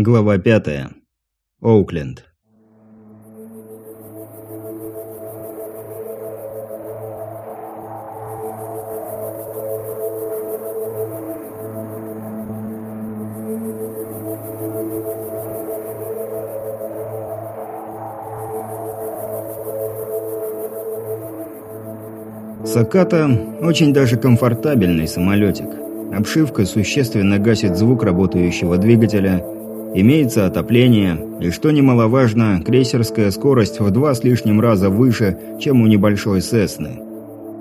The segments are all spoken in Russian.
Глава 5. Оукленд. Саката очень даже комфортабельный самолетик. Обшивка существенно гасит звук работающего двигателя – Имеется отопление, и, что немаловажно, крейсерская скорость в два с лишним раза выше, чем у небольшой «Сесны».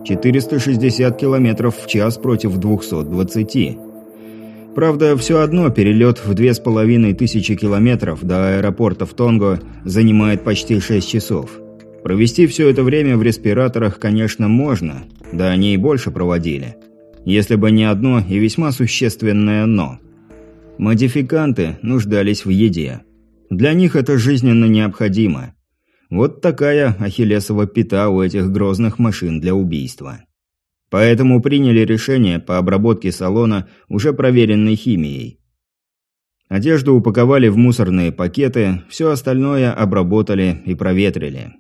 460 км в час против 220. Правда, все одно перелет в 2500 километров до аэропорта в Тонго занимает почти 6 часов. Провести все это время в респираторах, конечно, можно, да они и больше проводили. Если бы не одно и весьма существенное «но». Модификанты нуждались в еде. Для них это жизненно необходимо. Вот такая ахиллесова пята у этих грозных машин для убийства. Поэтому приняли решение по обработке салона уже проверенной химией. Одежду упаковали в мусорные пакеты, все остальное обработали и проветрили.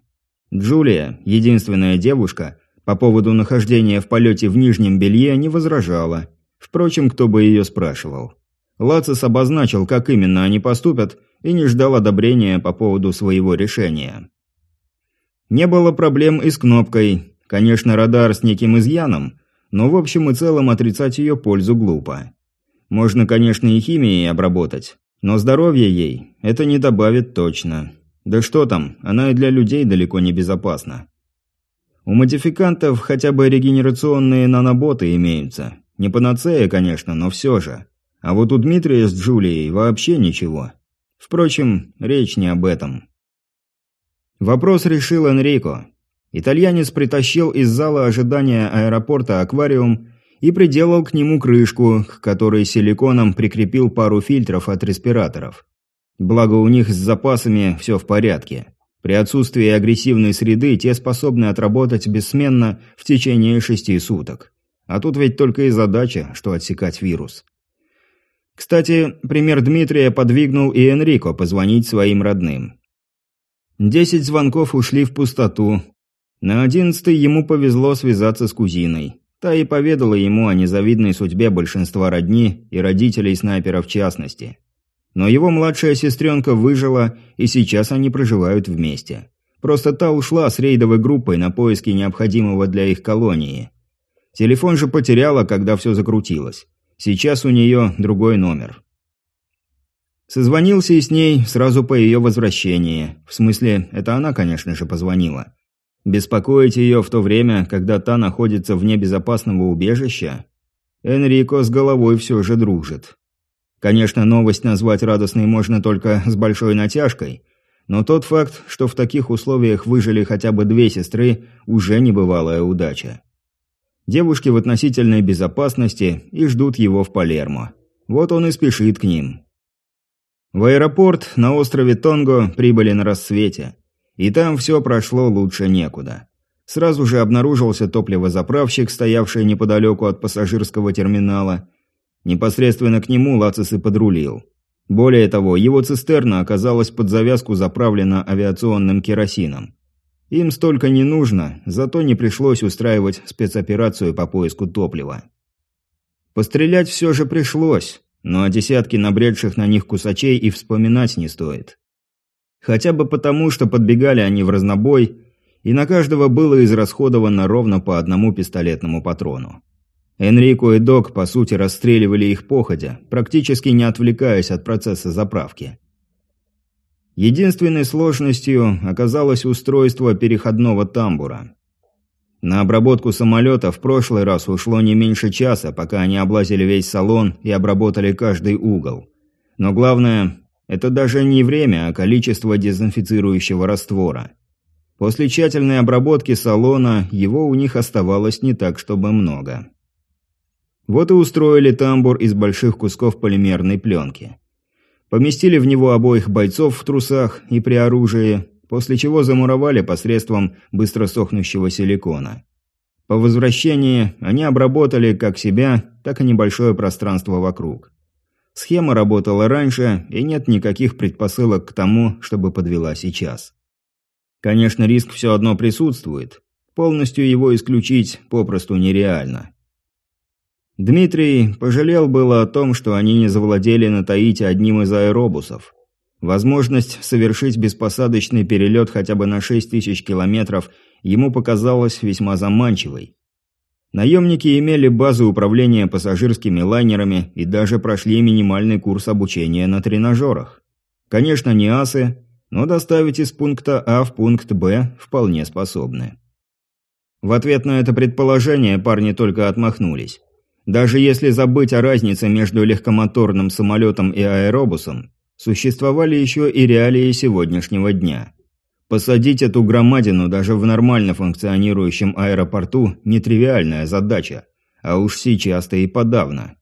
Джулия, единственная девушка, по поводу нахождения в полете в нижнем белье не возражала. Впрочем, кто бы ее спрашивал. Лацис обозначил, как именно они поступят, и не ждал одобрения по поводу своего решения. Не было проблем и с кнопкой. Конечно, радар с неким изъяном, но в общем и целом отрицать ее пользу глупо. Можно, конечно, и химией обработать, но здоровье ей это не добавит точно. Да что там, она и для людей далеко не безопасна. У модификантов хотя бы регенерационные наноботы имеются. Не панацея, конечно, но все же. А вот у Дмитрия с Джулией вообще ничего. Впрочем, речь не об этом. Вопрос решил Энрико. Итальянец притащил из зала ожидания аэропорта аквариум и приделал к нему крышку, к которой силиконом прикрепил пару фильтров от респираторов. Благо у них с запасами все в порядке. При отсутствии агрессивной среды те способны отработать бессменно в течение шести суток. А тут ведь только и задача, что отсекать вирус. Кстати, пример Дмитрия подвигнул и Энрико позвонить своим родным. Десять звонков ушли в пустоту. На одиннадцатый ему повезло связаться с кузиной. Та и поведала ему о незавидной судьбе большинства родни и родителей снайпера в частности. Но его младшая сестренка выжила, и сейчас они проживают вместе. Просто та ушла с рейдовой группой на поиски необходимого для их колонии. Телефон же потеряла, когда все закрутилось. Сейчас у нее другой номер. Созвонился и с ней сразу по ее возвращении. В смысле, это она, конечно же, позвонила. Беспокоить ее в то время, когда та находится вне безопасного убежища? Энрико с головой все же дружит. Конечно, новость назвать радостной можно только с большой натяжкой, но тот факт, что в таких условиях выжили хотя бы две сестры, уже небывалая удача. Девушки в относительной безопасности и ждут его в Палермо. Вот он и спешит к ним. В аэропорт на острове Тонго прибыли на рассвете. И там все прошло лучше некуда. Сразу же обнаружился топливозаправщик, стоявший неподалеку от пассажирского терминала. Непосредственно к нему Лацис и подрулил. Более того, его цистерна оказалась под завязку заправлена авиационным керосином. Им столько не нужно, зато не пришлось устраивать спецоперацию по поиску топлива. Пострелять все же пришлось, но о десятке набредших на них кусачей и вспоминать не стоит. Хотя бы потому, что подбегали они в разнобой, и на каждого было израсходовано ровно по одному пистолетному патрону. Энрико и Док, по сути, расстреливали их походя, практически не отвлекаясь от процесса заправки. Единственной сложностью оказалось устройство переходного тамбура. На обработку самолета в прошлый раз ушло не меньше часа, пока они облазили весь салон и обработали каждый угол. Но главное, это даже не время, а количество дезинфицирующего раствора. После тщательной обработки салона его у них оставалось не так, чтобы много. Вот и устроили тамбур из больших кусков полимерной пленки. Поместили в него обоих бойцов в трусах и при оружии, после чего замуровали посредством быстро сохнущего силикона. По возвращении они обработали как себя, так и небольшое пространство вокруг. Схема работала раньше, и нет никаких предпосылок к тому, чтобы подвела сейчас. Конечно, риск все одно присутствует. Полностью его исключить попросту нереально. Дмитрий пожалел было о том, что они не завладели на Таите одним из аэробусов. Возможность совершить беспосадочный перелет хотя бы на 6 тысяч километров ему показалась весьма заманчивой. Наемники имели базу управления пассажирскими лайнерами и даже прошли минимальный курс обучения на тренажерах. Конечно, не асы, но доставить из пункта А в пункт Б вполне способны. В ответ на это предположение парни только отмахнулись. Даже если забыть о разнице между легкомоторным самолетом и аэробусом, существовали еще и реалии сегодняшнего дня. Посадить эту громадину даже в нормально функционирующем аэропорту – нетривиальная задача, а уж сейчас-то и подавно.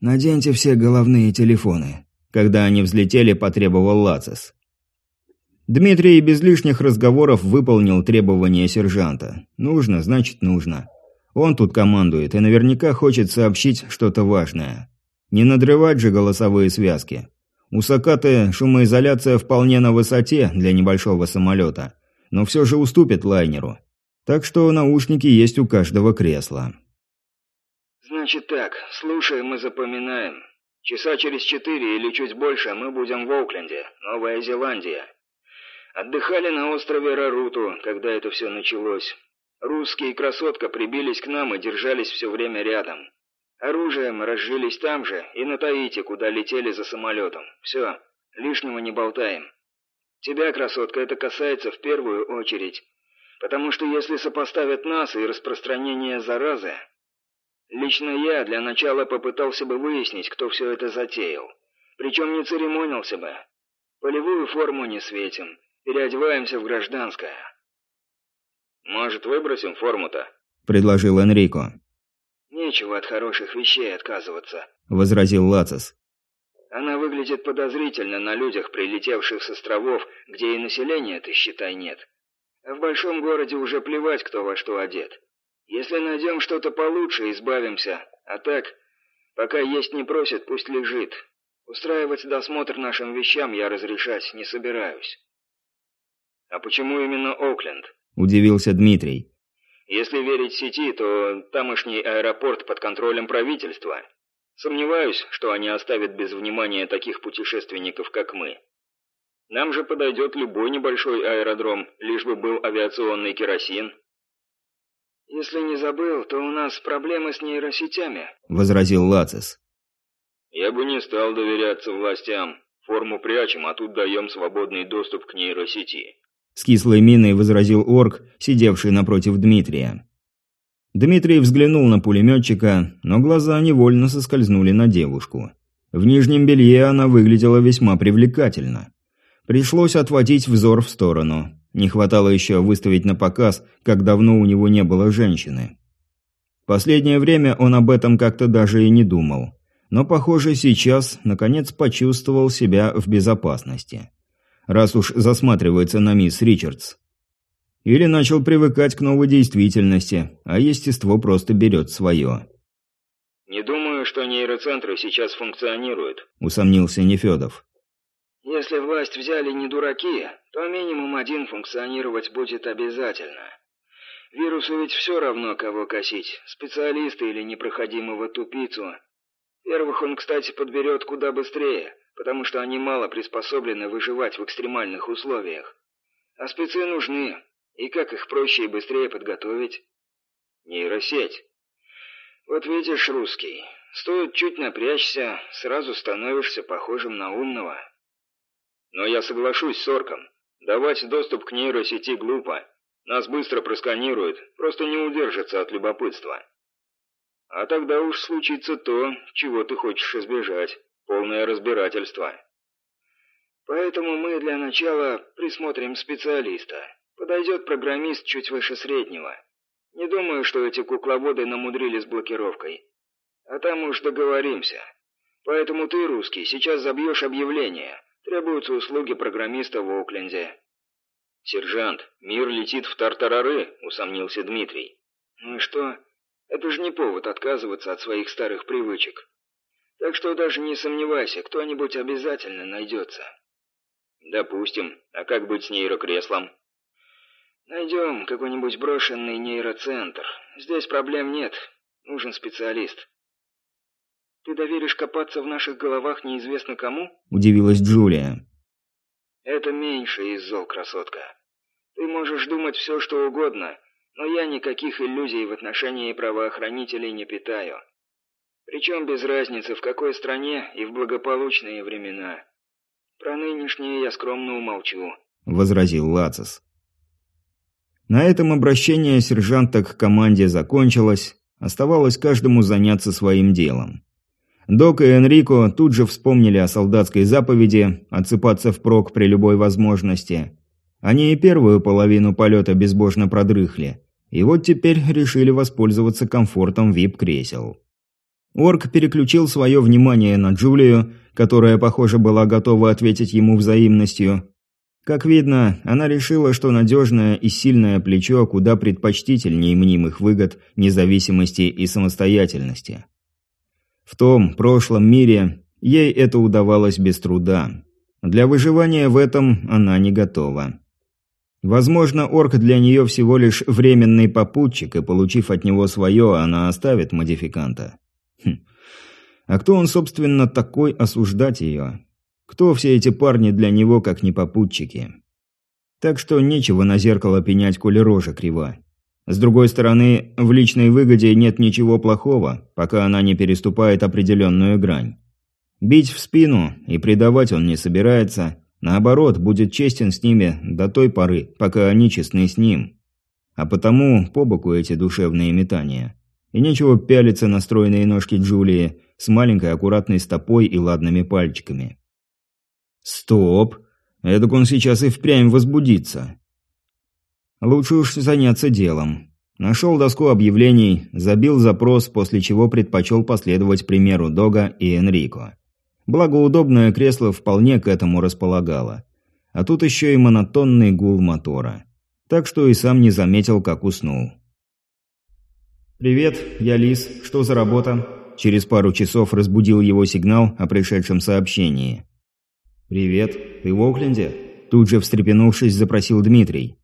«Наденьте все головные телефоны», – когда они взлетели, потребовал Лацис. Дмитрий без лишних разговоров выполнил требования сержанта. Нужно, значит нужно. Он тут командует и наверняка хочет сообщить что-то важное. Не надрывать же голосовые связки. У Сакаты шумоизоляция вполне на высоте для небольшого самолета, но все же уступит лайнеру. Так что наушники есть у каждого кресла. «Значит так, слушаем и запоминаем. Часа через четыре или чуть больше мы будем в Окленде, Новая Зеландия. Отдыхали на острове Раруту, когда это все началось. Русские и красотка прибились к нам и держались все время рядом. Оружием разжились там же и на Таите, куда летели за самолетом. Все, лишнего не болтаем. Тебя, красотка, это касается в первую очередь. Потому что если сопоставят нас и распространение заразы... Лично я для начала попытался бы выяснить, кто все это затеял. Причем не церемонился бы. Полевую форму не светим. Переодеваемся в гражданское. «Может, выбросим форму-то?» – предложил Энрико. «Нечего от хороших вещей отказываться», – возразил Лацис. «Она выглядит подозрительно на людях, прилетевших с островов, где и населения-то, считай, нет. А в большом городе уже плевать, кто во что одет. Если найдем что-то получше, избавимся. А так, пока есть не просит, пусть лежит. Устраивать досмотр нашим вещам я разрешать не собираюсь». «А почему именно Окленд?» Удивился Дмитрий. Если верить сети, то тамошний аэропорт под контролем правительства. Сомневаюсь, что они оставят без внимания таких путешественников, как мы. Нам же подойдет любой небольшой аэродром, лишь бы был авиационный керосин. «Если не забыл, то у нас проблемы с нейросетями», — возразил Лацис. «Я бы не стал доверяться властям. Форму прячем, а тут даем свободный доступ к нейросети. С кислой миной возразил орк, сидевший напротив Дмитрия. Дмитрий взглянул на пулеметчика, но глаза невольно соскользнули на девушку. В нижнем белье она выглядела весьма привлекательно. Пришлось отводить взор в сторону. Не хватало еще выставить на показ, как давно у него не было женщины. Последнее время он об этом как-то даже и не думал. Но, похоже, сейчас, наконец, почувствовал себя в безопасности раз уж засматривается на мисс Ричардс. Или начал привыкать к новой действительности, а естество просто берет свое. «Не думаю, что нейроцентры сейчас функционируют», — усомнился Нефедов. «Если власть взяли не дураки, то минимум один функционировать будет обязательно. Вирусу ведь все равно, кого косить, специалиста или непроходимого тупицу. Первых он, кстати, подберет куда быстрее, потому что они мало приспособлены выживать в экстремальных условиях. А спецы нужны, и как их проще и быстрее подготовить? Нейросеть. Вот видишь, русский, стоит чуть напрячься, сразу становишься похожим на умного. Но я соглашусь с Орком. Давать доступ к нейросети глупо. Нас быстро просканируют, просто не удержатся от любопытства. А тогда уж случится то, чего ты хочешь избежать. Полное разбирательство. Поэтому мы для начала присмотрим специалиста. Подойдет программист чуть выше среднего. Не думаю, что эти кукловоды намудрили с блокировкой. А там уж договоримся. Поэтому ты, русский, сейчас забьешь объявление. Требуются услуги программиста в Окленде. «Сержант, мир летит в тартарары», — усомнился Дмитрий. «Ну и что? Это же не повод отказываться от своих старых привычек. Так что даже не сомневайся, кто-нибудь обязательно найдется. Допустим. А как быть с нейрокреслом? Найдем какой-нибудь брошенный нейроцентр. Здесь проблем нет. Нужен специалист. Ты доверишь копаться в наших головах неизвестно кому? Удивилась Джулия. Это меньше из зол, красотка. Ты можешь думать все, что угодно, но я никаких иллюзий в отношении правоохранителей не питаю. Причем без разницы, в какой стране и в благополучные времена. Про нынешние я скромно умолчу», — возразил Лацис. На этом обращение сержанта к команде закончилось, оставалось каждому заняться своим делом. Док и Энрико тут же вспомнили о солдатской заповеди «отсыпаться впрок при любой возможности». Они и первую половину полета безбожно продрыхли, и вот теперь решили воспользоваться комфортом вип-кресел. Орк переключил свое внимание на Джулию, которая, похоже, была готова ответить ему взаимностью. Как видно, она решила, что надежное и сильное плечо куда предпочтительнее мнимых выгод, независимости и самостоятельности. В том прошлом мире ей это удавалось без труда. Для выживания в этом она не готова. Возможно, орк для нее всего лишь временный попутчик, и получив от него свое, она оставит модификанта. А кто он, собственно, такой осуждать ее? Кто все эти парни для него, как не попутчики? Так что нечего на зеркало пенять, коли рожа крива. С другой стороны, в личной выгоде нет ничего плохого, пока она не переступает определенную грань. Бить в спину и предавать он не собирается, наоборот, будет честен с ними до той поры, пока они честны с ним. А потому по боку эти душевные метания. И нечего пялиться на стройные ножки Джулии с маленькой аккуратной стопой и ладными пальчиками. Стоп! Эдак он сейчас и впрямь возбудится. Лучше уж заняться делом. Нашел доску объявлений, забил запрос, после чего предпочел последовать примеру Дога и Энрико. Благо удобное кресло вполне к этому располагало. А тут еще и монотонный гул мотора. Так что и сам не заметил, как уснул. «Привет, я Лис. Что за работа?» Через пару часов разбудил его сигнал о пришедшем сообщении. «Привет. Ты в Окленде?» Тут же встрепенувшись, запросил Дмитрий.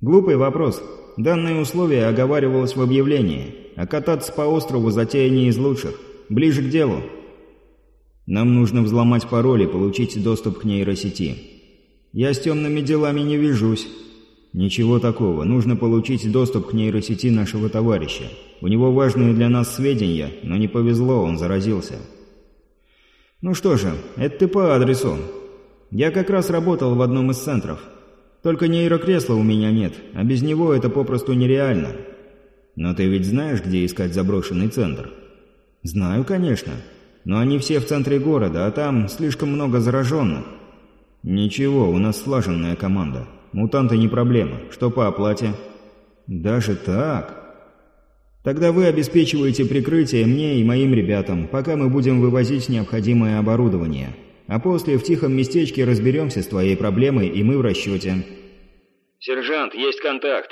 «Глупый вопрос. Данное условие оговаривалось в объявлении, а кататься по острову затея не из лучших. Ближе к делу. Нам нужно взломать пароль и получить доступ к нейросети. Я с темными делами не вяжусь. «Ничего такого. Нужно получить доступ к нейросети нашего товарища. У него важные для нас сведения, но не повезло, он заразился». «Ну что же, это ты по адресу. Я как раз работал в одном из центров. Только нейрокресла у меня нет, а без него это попросту нереально. Но ты ведь знаешь, где искать заброшенный центр?» «Знаю, конечно. Но они все в центре города, а там слишком много зараженных». «Ничего, у нас слаженная команда». Мутанты не проблема. Что по оплате? Даже так? Тогда вы обеспечиваете прикрытие мне и моим ребятам, пока мы будем вывозить необходимое оборудование. А после в тихом местечке разберемся с твоей проблемой, и мы в расчете. Сержант, есть контакт.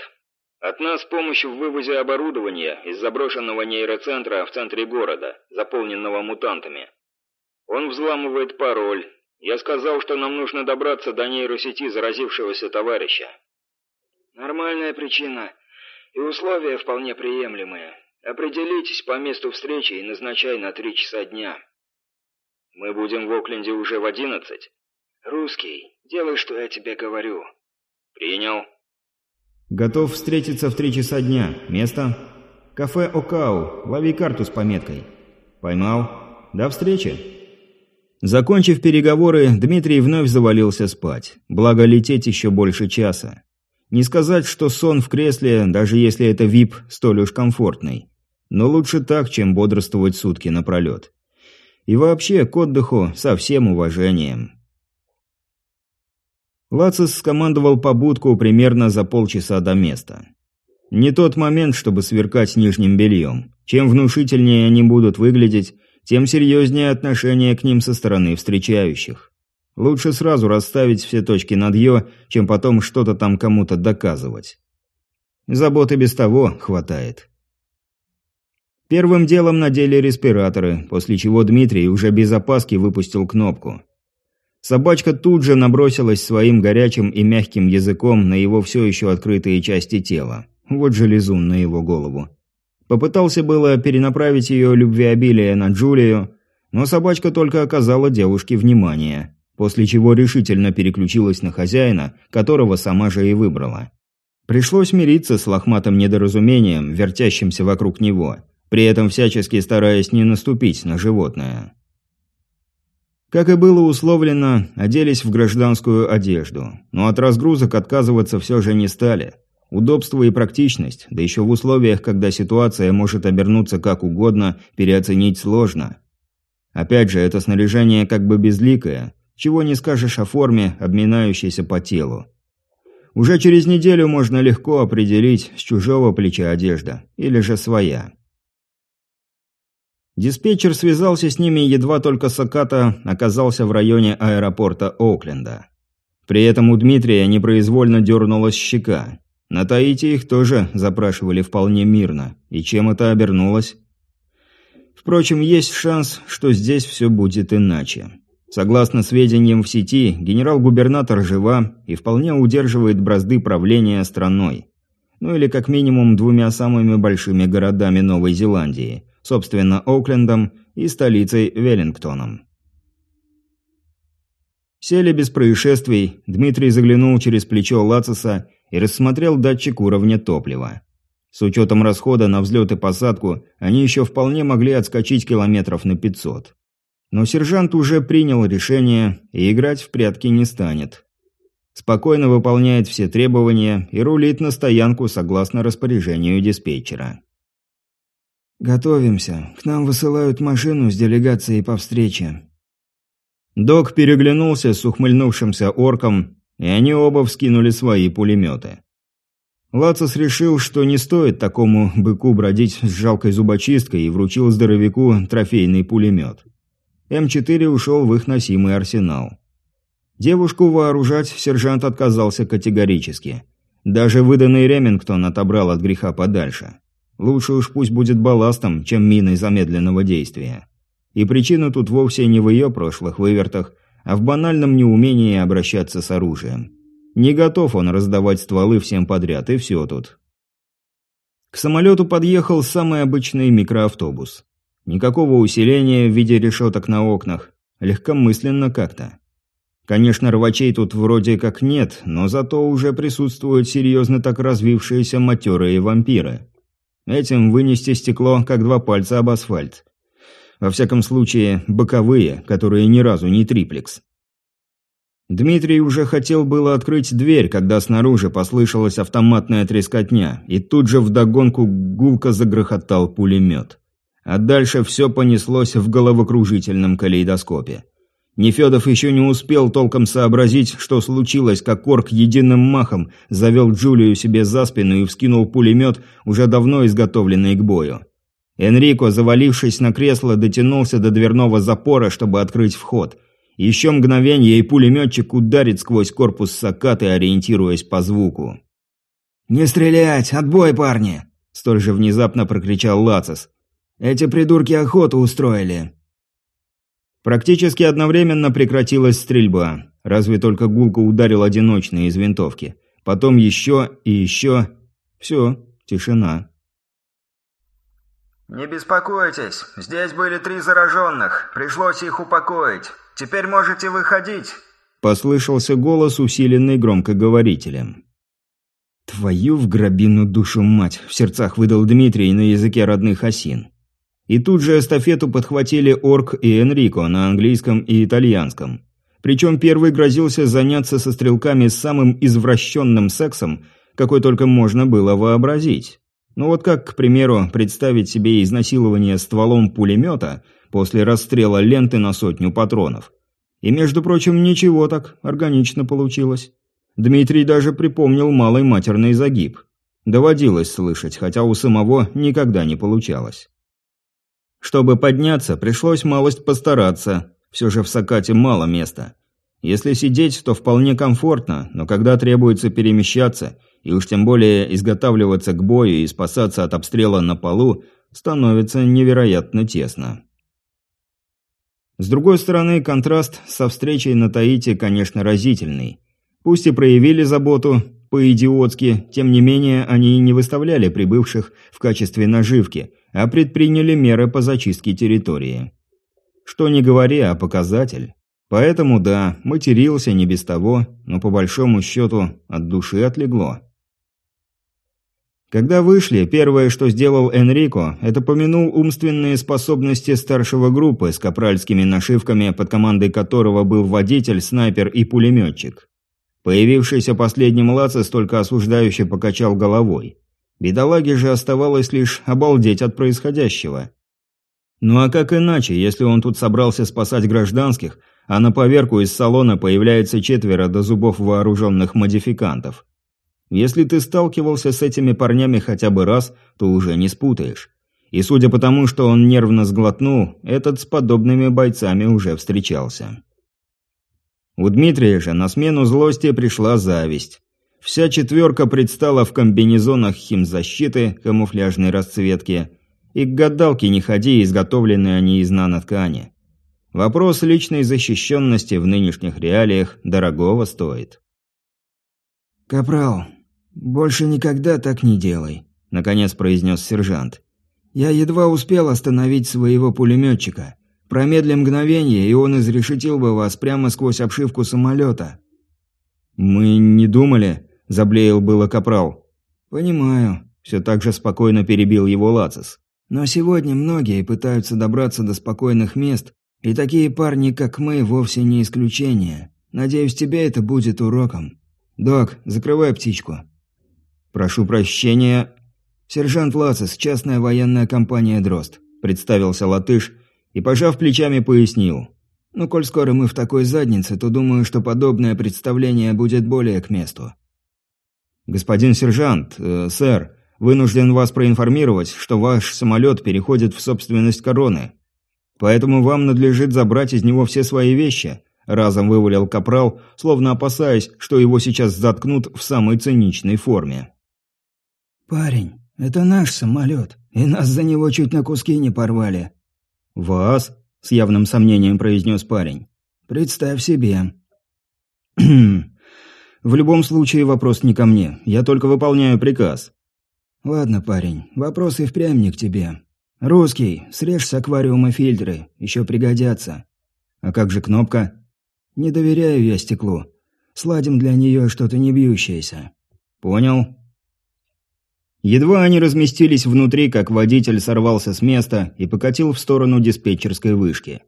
От нас помощь в вывозе оборудования из заброшенного нейроцентра в центре города, заполненного мутантами. Он взламывает пароль, я сказал, что нам нужно добраться до нейросети заразившегося товарища. Нормальная причина. И условия вполне приемлемые. Определитесь по месту встречи и назначай на три часа дня. Мы будем в Окленде уже в одиннадцать. Русский, делай, что я тебе говорю. Принял. Готов встретиться в три часа дня. Место? Кафе Окау. Лови карту с пометкой. Поймал. До встречи. Закончив переговоры, Дмитрий вновь завалился спать. Благо лететь еще больше часа. Не сказать, что сон в кресле, даже если это VIP, столь уж комфортный. Но лучше так, чем бодрствовать сутки напролет. И вообще, к отдыху со всем уважением. Лацис скомандовал побудку примерно за полчаса до места. Не тот момент, чтобы сверкать нижним бельем. Чем внушительнее они будут выглядеть, тем серьезнее отношение к ним со стороны встречающих. Лучше сразу расставить все точки над «ё», чем потом что-то там кому-то доказывать. Заботы без того хватает. Первым делом надели респираторы, после чего Дмитрий уже без опаски выпустил кнопку. Собачка тут же набросилась своим горячим и мягким языком на его все еще открытые части тела. Вот же лизун на его голову. Попытался было перенаправить ее любвеобилие на Джулию, но собачка только оказала девушке внимание, после чего решительно переключилась на хозяина, которого сама же и выбрала. Пришлось мириться с лохматым недоразумением, вертящимся вокруг него, при этом всячески стараясь не наступить на животное. Как и было условлено, оделись в гражданскую одежду, но от разгрузок отказываться все же не стали. Удобство и практичность, да еще в условиях, когда ситуация может обернуться как угодно, переоценить сложно. Опять же, это снаряжение как бы безликое, чего не скажешь о форме, обминающейся по телу. Уже через неделю можно легко определить, с чужого плеча одежда, или же своя. Диспетчер связался с ними едва только Саката оказался в районе аэропорта Окленда. При этом у Дмитрия непроизвольно дернулась щека. На Таити их тоже запрашивали вполне мирно. И чем это обернулось? Впрочем, есть шанс, что здесь все будет иначе. Согласно сведениям в сети, генерал-губернатор жива и вполне удерживает бразды правления страной. Ну или как минимум двумя самыми большими городами Новой Зеландии, собственно, Оуклендом и столицей Веллингтоном. Сели без происшествий, Дмитрий заглянул через плечо Лациса и рассмотрел датчик уровня топлива. С учетом расхода на взлет и посадку, они еще вполне могли отскочить километров на 500. Но сержант уже принял решение и играть в прятки не станет. Спокойно выполняет все требования и рулит на стоянку согласно распоряжению диспетчера. «Готовимся. К нам высылают машину с делегацией по встрече». Док переглянулся с ухмыльнувшимся орком, и они оба вскинули свои пулеметы. Лацис решил, что не стоит такому быку бродить с жалкой зубочисткой и вручил здоровяку трофейный пулемет. М4 ушел в их носимый арсенал. Девушку вооружать сержант отказался категорически. Даже выданный Ремингтон отобрал от греха подальше. Лучше уж пусть будет балластом, чем миной замедленного действия. И причина тут вовсе не в ее прошлых вывертах, а в банальном неумении обращаться с оружием. Не готов он раздавать стволы всем подряд, и все тут. К самолету подъехал самый обычный микроавтобус. Никакого усиления в виде решеток на окнах. Легкомысленно как-то. Конечно, рвачей тут вроде как нет, но зато уже присутствуют серьезно так развившиеся матерые вампиры. Этим вынести стекло, как два пальца об асфальт. Во всяком случае, боковые, которые ни разу не триплекс. Дмитрий уже хотел было открыть дверь, когда снаружи послышалась автоматная трескотня, и тут же вдогонку гулко загрохотал пулемет. А дальше все понеслось в головокружительном калейдоскопе. Нефедов еще не успел толком сообразить, что случилось, как Корк единым махом завел Джулию себе за спину и вскинул пулемет, уже давно изготовленный к бою. Энрико, завалившись на кресло, дотянулся до дверного запора, чтобы открыть вход. Еще мгновение, и пулеметчик ударит сквозь корпус сакаты, ориентируясь по звуку. «Не стрелять! Отбой, парни!» Столь же внезапно прокричал Лацис. «Эти придурки охоту устроили!» Практически одновременно прекратилась стрельба, разве только гулко ударил одиночный из винтовки. Потом еще и еще. Все, тишина. «Не беспокойтесь, здесь были три зараженных, пришлось их упокоить. Теперь можете выходить!» Послышался голос, усиленный громкоговорителем. «Твою в гробину душу мать!» – в сердцах выдал Дмитрий на языке родных осин. И тут же эстафету подхватили Орк и Энрико на английском и итальянском. Причем первый грозился заняться со стрелками самым извращенным сексом, какой только можно было вообразить. Ну вот как, к примеру, представить себе изнасилование стволом пулемета после расстрела ленты на сотню патронов. И, между прочим, ничего так, органично получилось. Дмитрий даже припомнил малый матерный загиб. Доводилось слышать, хотя у самого никогда не получалось. Чтобы подняться, пришлось малость постараться. Все же в Сакате мало места. Если сидеть, то вполне комфортно, но когда требуется перемещаться, и уж тем более изготавливаться к бою и спасаться от обстрела на полу, становится невероятно тесно. С другой стороны, контраст со встречей на Таити, конечно, разительный. Пусть и проявили заботу, по-идиотски, тем не менее они не выставляли прибывших в качестве наживки, а предприняли меры по зачистке территории. Что не говори, а показатель. Поэтому да, матерился не без того, но по большому счету от души отлегло. Когда вышли, первое, что сделал Энрико, это помянул умственные способности старшего группы с капральскими нашивками, под командой которого был водитель, снайпер и пулеметчик. Появившийся последним Лацис только осуждающе покачал головой. Бедолаге же оставалось лишь обалдеть от происходящего. Ну а как иначе, если он тут собрался спасать гражданских, а на поверку из салона появляется четверо до зубов вооруженных модификантов? Если ты сталкивался с этими парнями хотя бы раз, то уже не спутаешь. И судя по тому, что он нервно сглотнул, этот с подобными бойцами уже встречался. У Дмитрия же на смену злости пришла зависть. Вся четверка предстала в комбинезонах химзащиты, камуфляжной расцветки, и к гадалке не ходи, изготовленные они из наноткани. Вопрос личной защищенности в нынешних реалиях дорогого стоит. «Капрал, больше никогда так не делай», – наконец произнес сержант. «Я едва успел остановить своего пулеметчика. Промедли мгновение, и он изрешетил бы вас прямо сквозь обшивку самолета». «Мы не думали», – заблеял было Капрал. «Понимаю», – все так же спокойно перебил его Лацис. «Но сегодня многие пытаются добраться до спокойных мест, и такие парни, как мы, вовсе не исключение. Надеюсь, тебе это будет уроком. Док, закрывай птичку». «Прошу прощения...» «Сержант Лацис, частная военная компания «Дрозд», — представился латыш и, пожав плечами, пояснил. «Ну, коль скоро мы в такой заднице, то думаю, что подобное представление будет более к месту». «Господин сержант, э, сэр, вынужден вас проинформировать, что ваш самолет переходит в собственность короны. Поэтому вам надлежит забрать из него все свои вещи», – разом вывалил капрал, словно опасаясь, что его сейчас заткнут в самой циничной форме. «Парень, это наш самолет, и нас за него чуть на куски не порвали». «Вас?» – с явным сомнением произнес парень. «Представь себе». «В любом случае вопрос не ко мне, я только выполняю приказ». «Ладно, парень, вопрос и впрямь не к тебе. Русский, срежь с аквариума фильтры, еще пригодятся». «А как же кнопка?» «Не доверяю я стеклу. Сладим для нее что-то не бьющееся». «Понял. Едва они разместились внутри, как водитель сорвался с места и покатил в сторону диспетчерской вышки.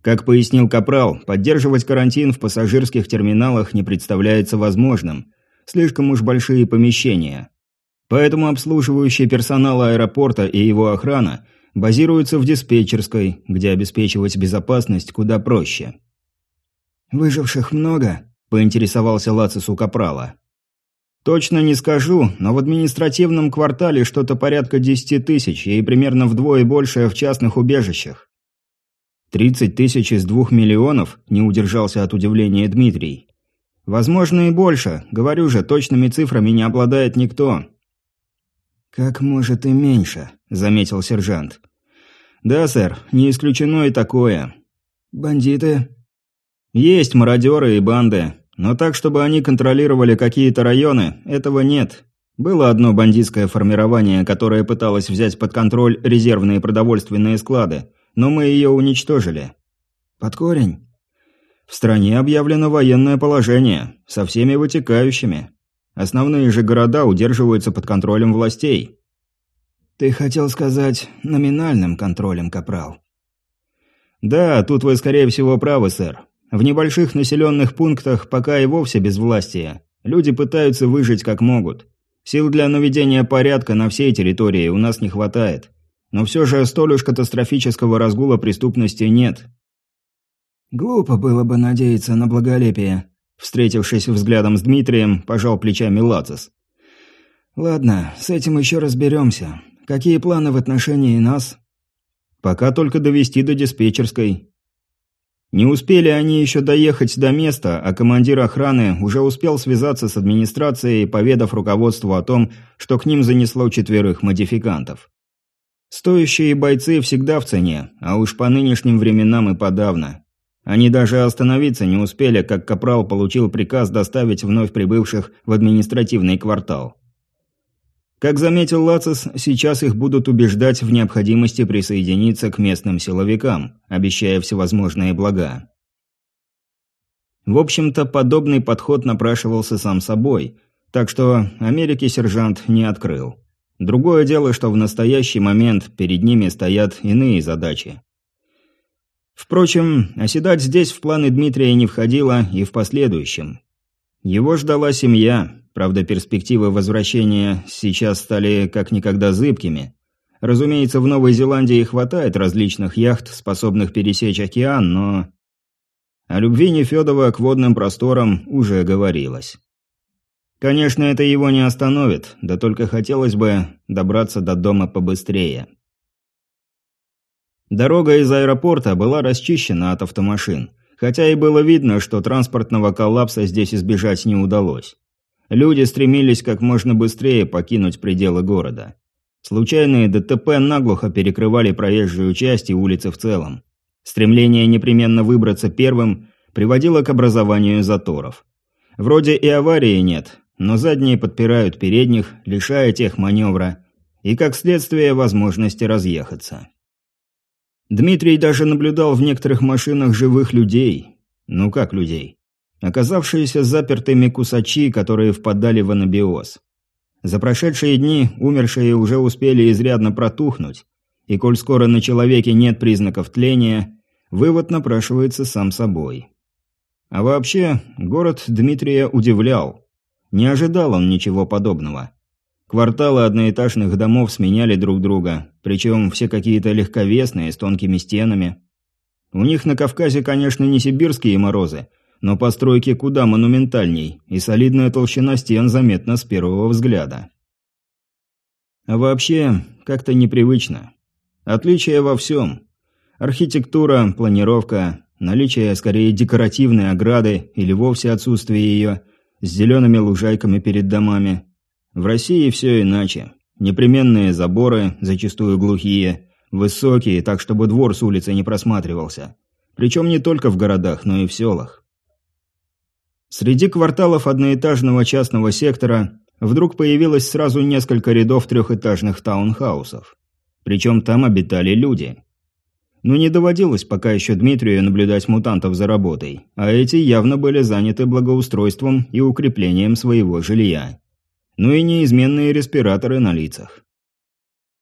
Как пояснил Капрал, поддерживать карантин в пассажирских терминалах не представляется возможным. Слишком уж большие помещения. Поэтому обслуживающий персонал аэропорта и его охрана базируются в диспетчерской, где обеспечивать безопасность куда проще. «Выживших много?» – поинтересовался Лацис у Капрала. Точно не скажу, но в административном квартале что-то порядка десяти тысяч и примерно вдвое больше в частных убежищах. Тридцать тысяч из двух миллионов, не удержался от удивления Дмитрий. Возможно и больше, говорю же, точными цифрами не обладает никто. Как может и меньше, заметил сержант. Да, сэр, не исключено и такое. Бандиты? Есть мародеры и банды, но так, чтобы они контролировали какие-то районы, этого нет. Было одно бандитское формирование, которое пыталось взять под контроль резервные продовольственные склады, но мы ее уничтожили. Под корень? В стране объявлено военное положение, со всеми вытекающими. Основные же города удерживаются под контролем властей. Ты хотел сказать номинальным контролем, капрал? Да, тут вы, скорее всего, правы, сэр. В небольших населенных пунктах пока и вовсе безвластие. Люди пытаются выжить как могут. Сил для наведения порядка на всей территории у нас не хватает. Но все же столь уж катастрофического разгула преступности нет. Глупо было бы надеяться на благолепие. Встретившись взглядом с Дмитрием, пожал плечами Лацис. «Ладно, с этим еще разберемся. Какие планы в отношении нас?» «Пока только довести до диспетчерской. Не успели они еще доехать до места, а командир охраны уже успел связаться с администрацией, поведав руководству о том, что к ним занесло четверых модификантов. Стоящие бойцы всегда в цене, а уж по нынешним временам и подавно. Они даже остановиться не успели, как Капрал получил приказ доставить вновь прибывших в административный квартал. Как заметил Лацис, сейчас их будут убеждать в необходимости присоединиться к местным силовикам, обещая всевозможные блага. В общем-то, подобный подход напрашивался сам собой, так что Америке сержант не открыл. Другое дело, что в настоящий момент перед ними стоят иные задачи. Впрочем, оседать здесь в планы Дмитрия не входило и в последующем. Его ждала семья, правда перспективы возвращения сейчас стали как никогда зыбкими. Разумеется, в Новой Зеландии хватает различных яхт, способных пересечь океан, но... О любви Нефедова к водным просторам уже говорилось. Конечно, это его не остановит, да только хотелось бы добраться до дома побыстрее. Дорога из аэропорта была расчищена от автомашин, хотя и было видно, что транспортного коллапса здесь избежать не удалось. Люди стремились как можно быстрее покинуть пределы города. Случайные ДТП наглухо перекрывали проезжую часть и улицы в целом. Стремление непременно выбраться первым приводило к образованию заторов. Вроде и аварии нет, но задние подпирают передних, лишая тех маневра, и как следствие возможности разъехаться. Дмитрий даже наблюдал в некоторых машинах живых людей. Ну как людей? Оказавшиеся запертыми кусачи, которые впадали в анабиоз. За прошедшие дни умершие уже успели изрядно протухнуть, и коль скоро на человеке нет признаков тления, вывод напрашивается сам собой. А вообще, город Дмитрия удивлял. Не ожидал он ничего подобного. Кварталы одноэтажных домов сменяли друг друга, причем все какие-то легковесные, с тонкими стенами. У них на Кавказе, конечно, не сибирские морозы, но постройки куда монументальней, и солидная толщина стен заметна с первого взгляда. А вообще, как-то непривычно. Отличие во всем. Архитектура, планировка, наличие скорее декоративной ограды или вовсе отсутствие ее, с зелеными лужайками перед домами – в России все иначе. Непременные заборы, зачастую глухие, высокие, так чтобы двор с улицы не просматривался. Причем не только в городах, но и в селах. Среди кварталов одноэтажного частного сектора вдруг появилось сразу несколько рядов трехэтажных таунхаусов. Причем там обитали люди. Но не доводилось пока еще Дмитрию наблюдать мутантов за работой, а эти явно были заняты благоустройством и укреплением своего жилья ну и неизменные респираторы на лицах.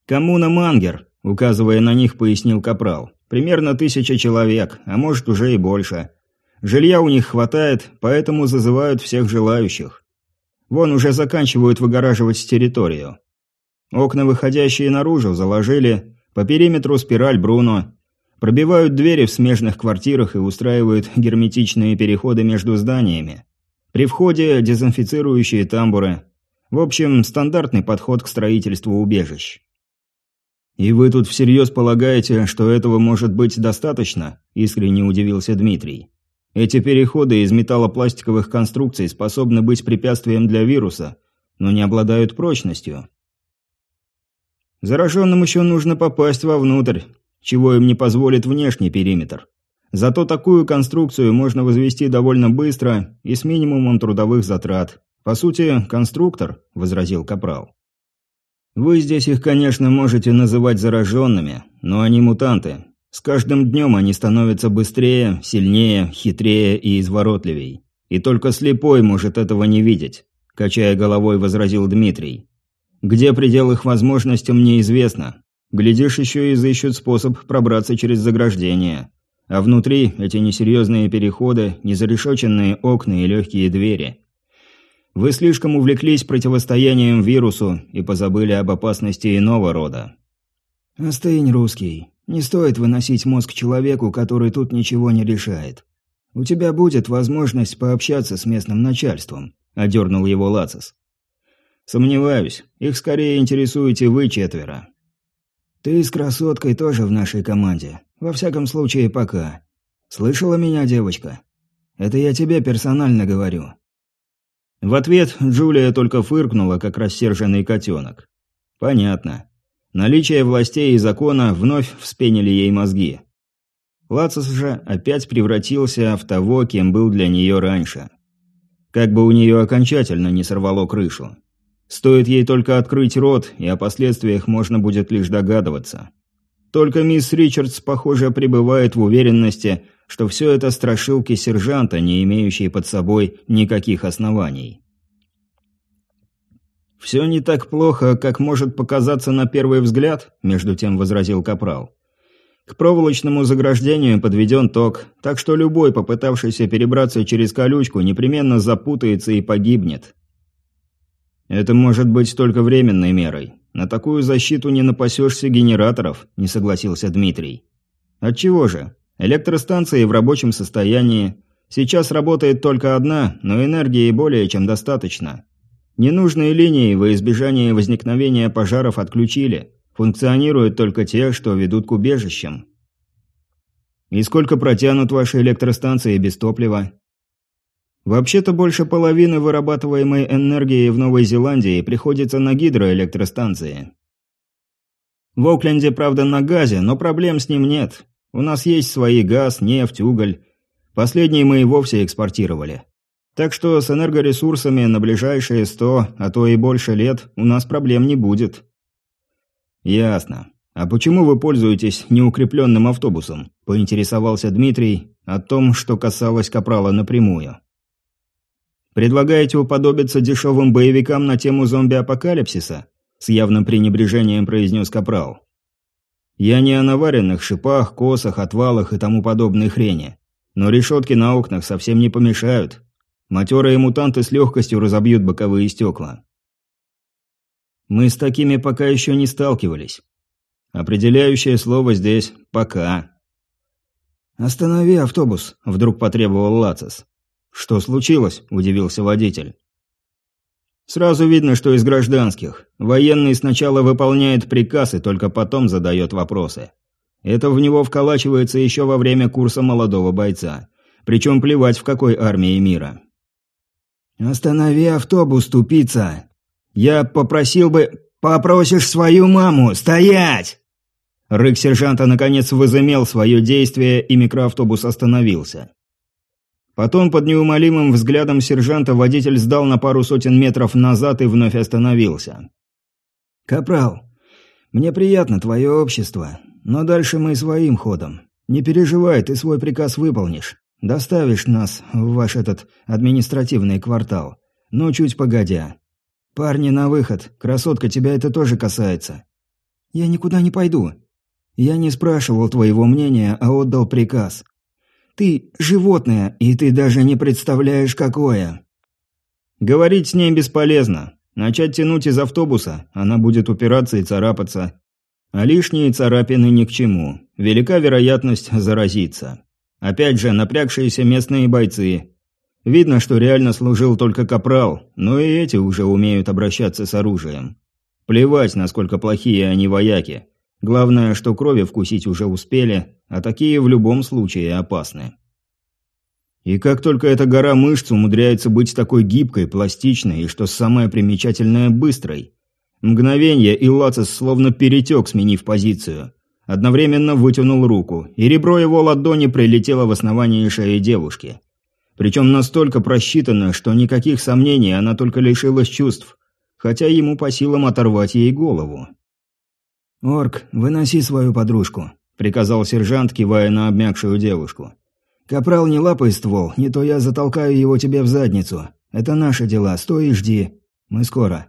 «Коммуна Мангер», – указывая на них, пояснил Капрал. «Примерно тысяча человек, а может уже и больше. Жилья у них хватает, поэтому зазывают всех желающих. Вон уже заканчивают выгораживать территорию. Окна, выходящие наружу, заложили, по периметру спираль Бруно, пробивают двери в смежных квартирах и устраивают герметичные переходы между зданиями. При входе дезинфицирующие тамбуры, в общем, стандартный подход к строительству убежищ. «И вы тут всерьез полагаете, что этого может быть достаточно?» – искренне удивился Дмитрий. «Эти переходы из металлопластиковых конструкций способны быть препятствием для вируса, но не обладают прочностью». «Зараженным еще нужно попасть вовнутрь, чего им не позволит внешний периметр. Зато такую конструкцию можно возвести довольно быстро и с минимумом трудовых затрат. «По сути, конструктор», – возразил Капрал. «Вы здесь их, конечно, можете называть зараженными, но они мутанты. С каждым днем они становятся быстрее, сильнее, хитрее и изворотливей. И только слепой может этого не видеть», – качая головой, возразил Дмитрий. «Где предел их возможностям, неизвестно. Глядишь, еще и изыщут способ пробраться через заграждение. А внутри эти несерьезные переходы, незарешоченные окна и легкие двери. Вы слишком увлеклись противостоянием вирусу и позабыли об опасности иного рода. Остынь, русский. Не стоит выносить мозг человеку, который тут ничего не решает. У тебя будет возможность пообщаться с местным начальством, одернул его Лацис. Сомневаюсь, их скорее интересуете вы четверо. Ты с красоткой тоже в нашей команде. Во всяком случае, пока. Слышала меня, девочка? Это я тебе персонально говорю. В ответ Джулия только фыркнула, как рассерженный котенок. «Понятно. Наличие властей и закона вновь вспенили ей мозги. Лацис же опять превратился в того, кем был для нее раньше. Как бы у нее окончательно не сорвало крышу. Стоит ей только открыть рот, и о последствиях можно будет лишь догадываться. Только мисс Ричардс, похоже, пребывает в уверенности, что все это страшилки сержанта, не имеющие под собой никаких оснований. «Все не так плохо, как может показаться на первый взгляд», – между тем возразил Капрал. «К проволочному заграждению подведен ток, так что любой, попытавшийся перебраться через колючку, непременно запутается и погибнет. Это может быть только временной мерой. На такую защиту не напасешься генераторов, не согласился Дмитрий. Отчего же? Электростанции в рабочем состоянии. Сейчас работает только одна, но энергии более чем достаточно. Ненужные линии во избежание возникновения пожаров отключили. Функционируют только те, что ведут к убежищам. И сколько протянут ваши электростанции без топлива? Вообще-то больше половины вырабатываемой энергии в Новой Зеландии приходится на гидроэлектростанции. В Окленде, правда, на газе, но проблем с ним нет. У нас есть свои газ, нефть, уголь. Последний мы и вовсе экспортировали. Так что с энергоресурсами на ближайшие сто, а то и больше лет у нас проблем не будет. Ясно. А почему вы пользуетесь неукрепленным автобусом? Поинтересовался Дмитрий о том, что касалось Капрала напрямую. Предлагаете уподобиться дешевым боевикам на тему зомби-апокалипсиса?» С явным пренебрежением произнес Капрал. «Я не о наваренных шипах, косах, отвалах и тому подобной хрени. Но решетки на окнах совсем не помешают. Матерые мутанты с легкостью разобьют боковые стекла. Мы с такими пока еще не сталкивались. Определяющее слово здесь «пока». «Останови автобус», — вдруг потребовал Лацис. «Что случилось?» – удивился водитель. «Сразу видно, что из гражданских. Военный сначала выполняет приказ и только потом задает вопросы. Это в него вколачивается еще во время курса молодого бойца. Причем плевать в какой армии мира». «Останови автобус, тупица!» «Я попросил бы...» «Попросишь свою маму! Стоять!» Рык сержанта наконец возымел свое действие, и микроавтобус остановился. Потом под неумолимым взглядом сержанта водитель сдал на пару сотен метров назад и вновь остановился. «Капрал, мне приятно твое общество, но дальше мы своим ходом. Не переживай, ты свой приказ выполнишь. Доставишь нас в ваш этот административный квартал. Но чуть погодя. Парни на выход, красотка, тебя это тоже касается. Я никуда не пойду. Я не спрашивал твоего мнения, а отдал приказ. Ты животное, и ты даже не представляешь, какое. Говорить с ней бесполезно. Начать тянуть из автобуса, она будет упираться и царапаться. А лишние царапины ни к чему. Велика вероятность заразиться. Опять же, напрягшиеся местные бойцы. Видно, что реально служил только капрал, но и эти уже умеют обращаться с оружием. Плевать, насколько плохие они вояки. Главное, что крови вкусить уже успели, а такие в любом случае опасны. И как только эта гора мышц умудряется быть такой гибкой, пластичной и, что самое примечательное, быстрой. Мгновение, и Лацис словно перетек, сменив позицию. Одновременно вытянул руку, и ребро его ладони прилетело в основание шеи девушки. Причем настолько просчитано, что никаких сомнений она только лишилась чувств, хотя ему по силам оторвать ей голову. «Орк, выноси свою подружку», — приказал сержант, кивая на обмякшую девушку. «Капрал, не лапай ствол, не то я затолкаю его тебе в задницу. Это наши дела, стой и жди. Мы скоро».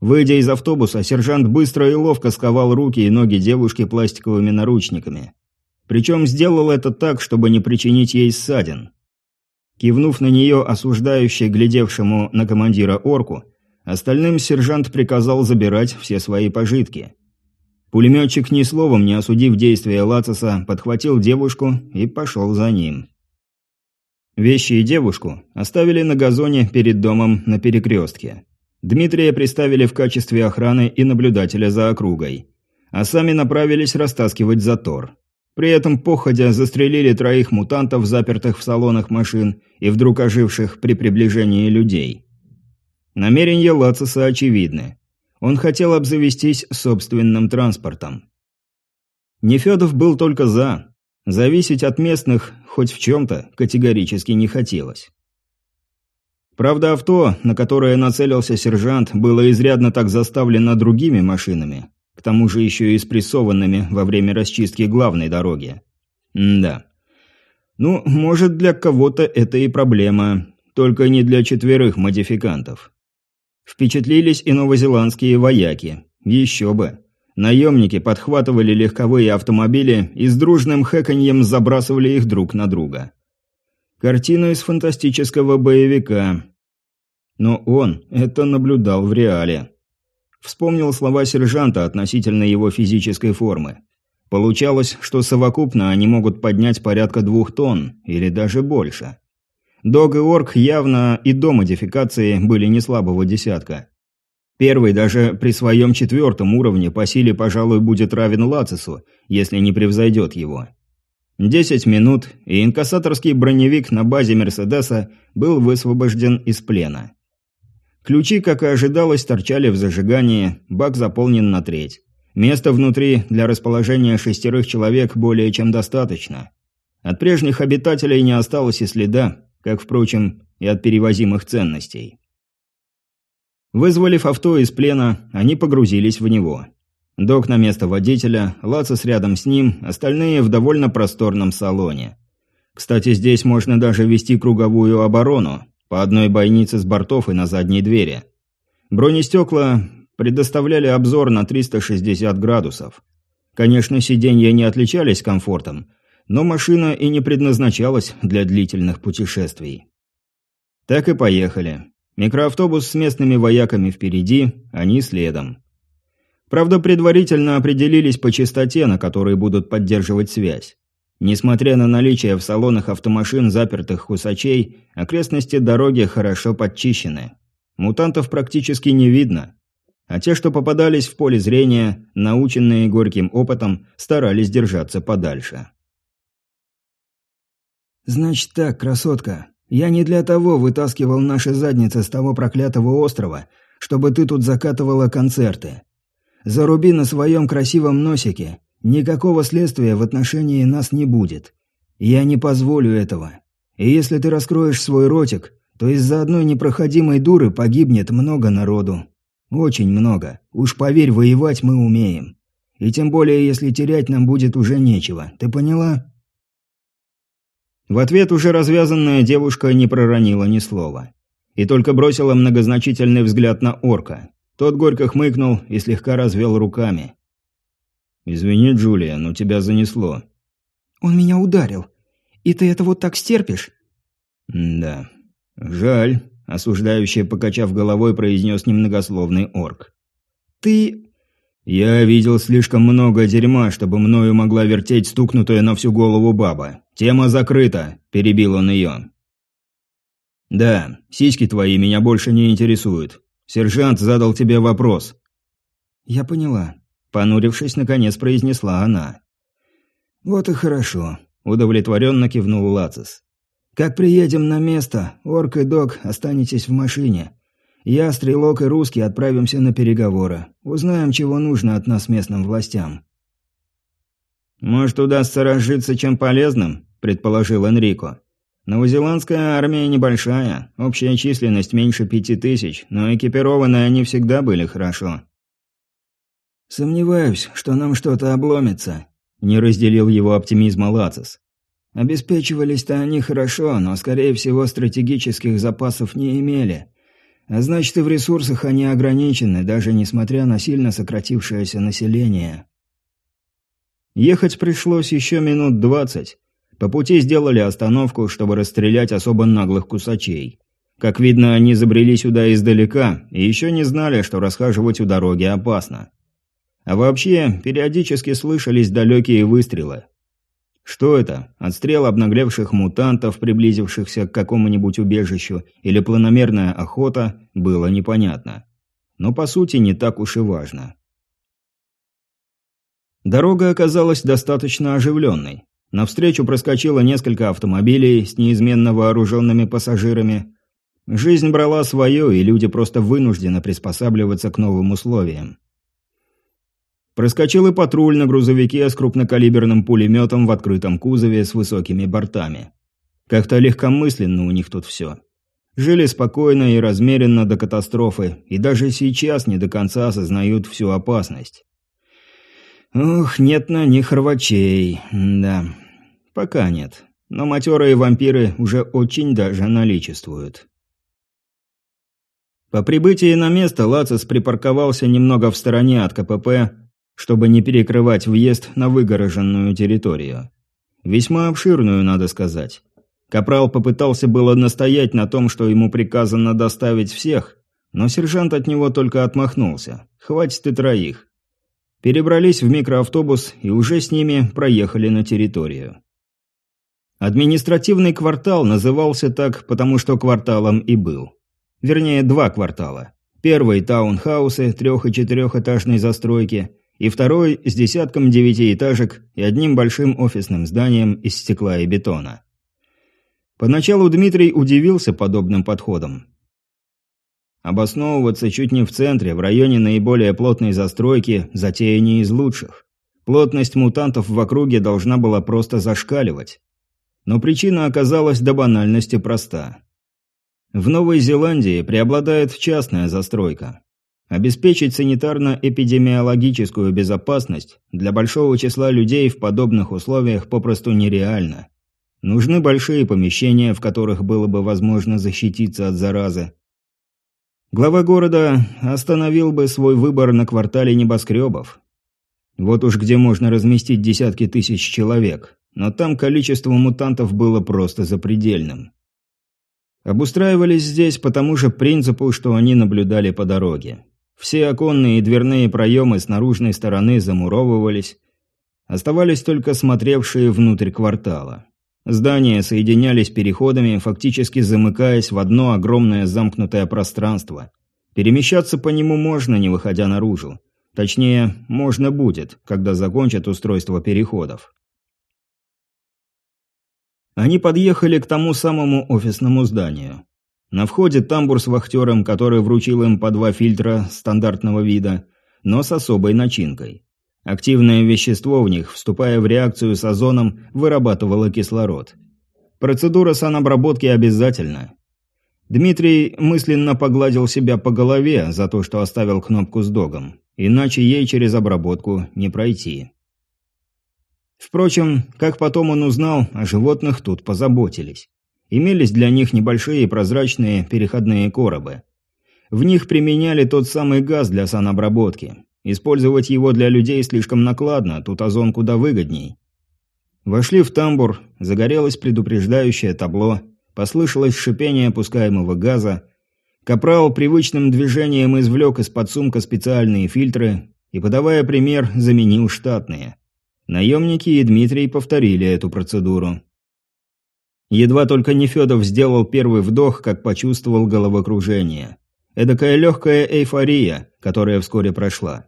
Выйдя из автобуса, сержант быстро и ловко сковал руки и ноги девушки пластиковыми наручниками. Причем сделал это так, чтобы не причинить ей ссадин. Кивнув на нее, осуждающей глядевшему на командира орку, остальным сержант приказал забирать все свои пожитки. Пулеметчик, ни словом не осудив действия Лациса, подхватил девушку и пошел за ним. Вещи и девушку оставили на газоне перед домом на перекрестке. Дмитрия приставили в качестве охраны и наблюдателя за округой. А сами направились растаскивать затор. При этом походя застрелили троих мутантов, запертых в салонах машин и вдруг оживших при приближении людей. Намерения Лациса очевидны. Он хотел обзавестись собственным транспортом. Нефедов был только «за». Зависеть от местных хоть в чем-то категорически не хотелось. Правда, авто, на которое нацелился сержант, было изрядно так заставлено другими машинами, к тому же еще и спрессованными во время расчистки главной дороги. М да. Ну, может, для кого-то это и проблема, только не для четверых модификантов. Впечатлились и новозеландские вояки. Еще бы. Наемники подхватывали легковые автомобили и с дружным хэканьем забрасывали их друг на друга. Картина из фантастического боевика. Но он это наблюдал в реале. Вспомнил слова сержанта относительно его физической формы. Получалось, что совокупно они могут поднять порядка двух тонн, или даже больше. Дог и Орк явно и до модификации были не слабого десятка. Первый даже при своем четвертом уровне по силе, пожалуй, будет равен Лацису, если не превзойдет его. Десять минут, и инкассаторский броневик на базе Мерседеса был высвобожден из плена. Ключи, как и ожидалось, торчали в зажигании, бак заполнен на треть. Места внутри для расположения шестерых человек более чем достаточно. От прежних обитателей не осталось и следа, как, впрочем, и от перевозимых ценностей. Вызволив авто из плена, они погрузились в него. Док на место водителя, Лацис рядом с ним, остальные в довольно просторном салоне. Кстати, здесь можно даже вести круговую оборону, по одной бойнице с бортов и на задней двери. Бронестекла предоставляли обзор на 360 градусов. Конечно, сиденья не отличались комфортом, но машина и не предназначалась для длительных путешествий. Так и поехали. Микроавтобус с местными вояками впереди, они следом. Правда, предварительно определились по частоте, на которой будут поддерживать связь. Несмотря на наличие в салонах автомашин запертых кусачей, окрестности дороги хорошо подчищены. Мутантов практически не видно. А те, что попадались в поле зрения, наученные горьким опытом, старались держаться подальше. «Значит так, красотка, я не для того вытаскивал наши задницы с того проклятого острова, чтобы ты тут закатывала концерты. Заруби на своем красивом носике, никакого следствия в отношении нас не будет. Я не позволю этого. И если ты раскроешь свой ротик, то из-за одной непроходимой дуры погибнет много народу. Очень много. Уж поверь, воевать мы умеем. И тем более, если терять нам будет уже нечего. Ты поняла?» В ответ уже развязанная девушка не проронила ни слова. И только бросила многозначительный взгляд на орка. Тот горько хмыкнул и слегка развел руками. «Извини, Джулия, но тебя занесло». «Он меня ударил. И ты это вот так стерпишь?» «Да. Жаль», – осуждающий, покачав головой, произнес немногословный орк. «Ты...» «Я видел слишком много дерьма, чтобы мною могла вертеть стукнутая на всю голову баба. Тема закрыта», – перебил он ее. «Да, сиськи твои меня больше не интересуют. Сержант задал тебе вопрос». «Я поняла», – понурившись, наконец произнесла она. «Вот и хорошо», – удовлетворенно кивнул Лацис. «Как приедем на место, Орк и Док останетесь в машине. Я, Стрелок и Русский отправимся на переговоры. Узнаем, чего нужно от нас местным властям». «Может, удастся разжиться чем полезным?» – предположил Энрико. «Новозеландская армия небольшая, общая численность меньше пяти тысяч, но экипированы они всегда были хорошо». «Сомневаюсь, что нам что-то обломится», – не разделил его оптимизм Лацис. «Обеспечивались-то они хорошо, но, скорее всего, стратегических запасов не имели. А значит, и в ресурсах они ограничены, даже несмотря на сильно сократившееся население». Ехать пришлось еще минут двадцать. По пути сделали остановку, чтобы расстрелять особо наглых кусачей. Как видно, они забрели сюда издалека и еще не знали, что расхаживать у дороги опасно. А вообще, периодически слышались далекие выстрелы. Что это? Отстрел обнаглевших мутантов, приблизившихся к какому-нибудь убежищу, или планомерная охота, было непонятно. Но по сути не так уж и важно. Дорога оказалась достаточно оживленной. Навстречу проскочило несколько автомобилей с неизменно вооруженными пассажирами. Жизнь брала свое, и люди просто вынуждены приспосабливаться к новым условиям. Проскочил и патруль на грузовике с крупнокалиберным пулеметом в открытом кузове с высокими бортами. Как-то легкомысленно у них тут все. Жили спокойно и размеренно до катастрофы, и даже сейчас не до конца осознают всю опасность. Ох, нет на них рвачей, да. Пока нет. Но матерые вампиры уже очень даже наличествуют. По прибытии на место Лацис припарковался немного в стороне от КПП, чтобы не перекрывать въезд на выгороженную территорию. Весьма обширную, надо сказать. Капрал попытался было настоять на том, что ему приказано доставить всех, но сержант от него только отмахнулся. «Хватит и троих». Перебрались в микроавтобус и уже с ними проехали на территорию. Административный квартал назывался так, потому что кварталом и был. Вернее, два квартала. Первый – таунхаусы трех- и четырехэтажной застройки, и второй – с десятком девятиэтажек и одним большим офисным зданием из стекла и бетона. Поначалу Дмитрий удивился подобным подходом. Обосновываться чуть не в центре, в районе наиболее плотной застройки, затея не из лучших. Плотность мутантов в округе должна была просто зашкаливать. Но причина оказалась до банальности проста. В Новой Зеландии преобладает частная застройка. Обеспечить санитарно-эпидемиологическую безопасность для большого числа людей в подобных условиях попросту нереально. Нужны большие помещения, в которых было бы возможно защититься от заразы. Глава города остановил бы свой выбор на квартале небоскребов. Вот уж где можно разместить десятки тысяч человек, но там количество мутантов было просто запредельным. Обустраивались здесь по тому же принципу, что они наблюдали по дороге. Все оконные и дверные проемы с наружной стороны замуровывались, оставались только смотревшие внутрь квартала. Здания соединялись переходами, фактически замыкаясь в одно огромное замкнутое пространство. Перемещаться по нему можно, не выходя наружу. Точнее, можно будет, когда закончат устройство переходов. Они подъехали к тому самому офисному зданию. На входе тамбур с вахтером, который вручил им по два фильтра стандартного вида, но с особой начинкой. Активное вещество в них, вступая в реакцию с озоном, вырабатывало кислород. Процедура санобработки обязательна. Дмитрий мысленно погладил себя по голове за то, что оставил кнопку с догом. Иначе ей через обработку не пройти. Впрочем, как потом он узнал, о животных тут позаботились. Имелись для них небольшие прозрачные переходные коробы. В них применяли тот самый газ для санобработки. Использовать его для людей слишком накладно, тут озон куда выгодней. Вошли в тамбур, загорелось предупреждающее табло, послышалось шипение опускаемого газа. Капрал привычным движением извлек из-под сумка специальные фильтры и, подавая пример, заменил штатные. Наемники и Дмитрий повторили эту процедуру. Едва только Нефедов сделал первый вдох, как почувствовал головокружение. Эдакая легкая эйфория, которая вскоре прошла.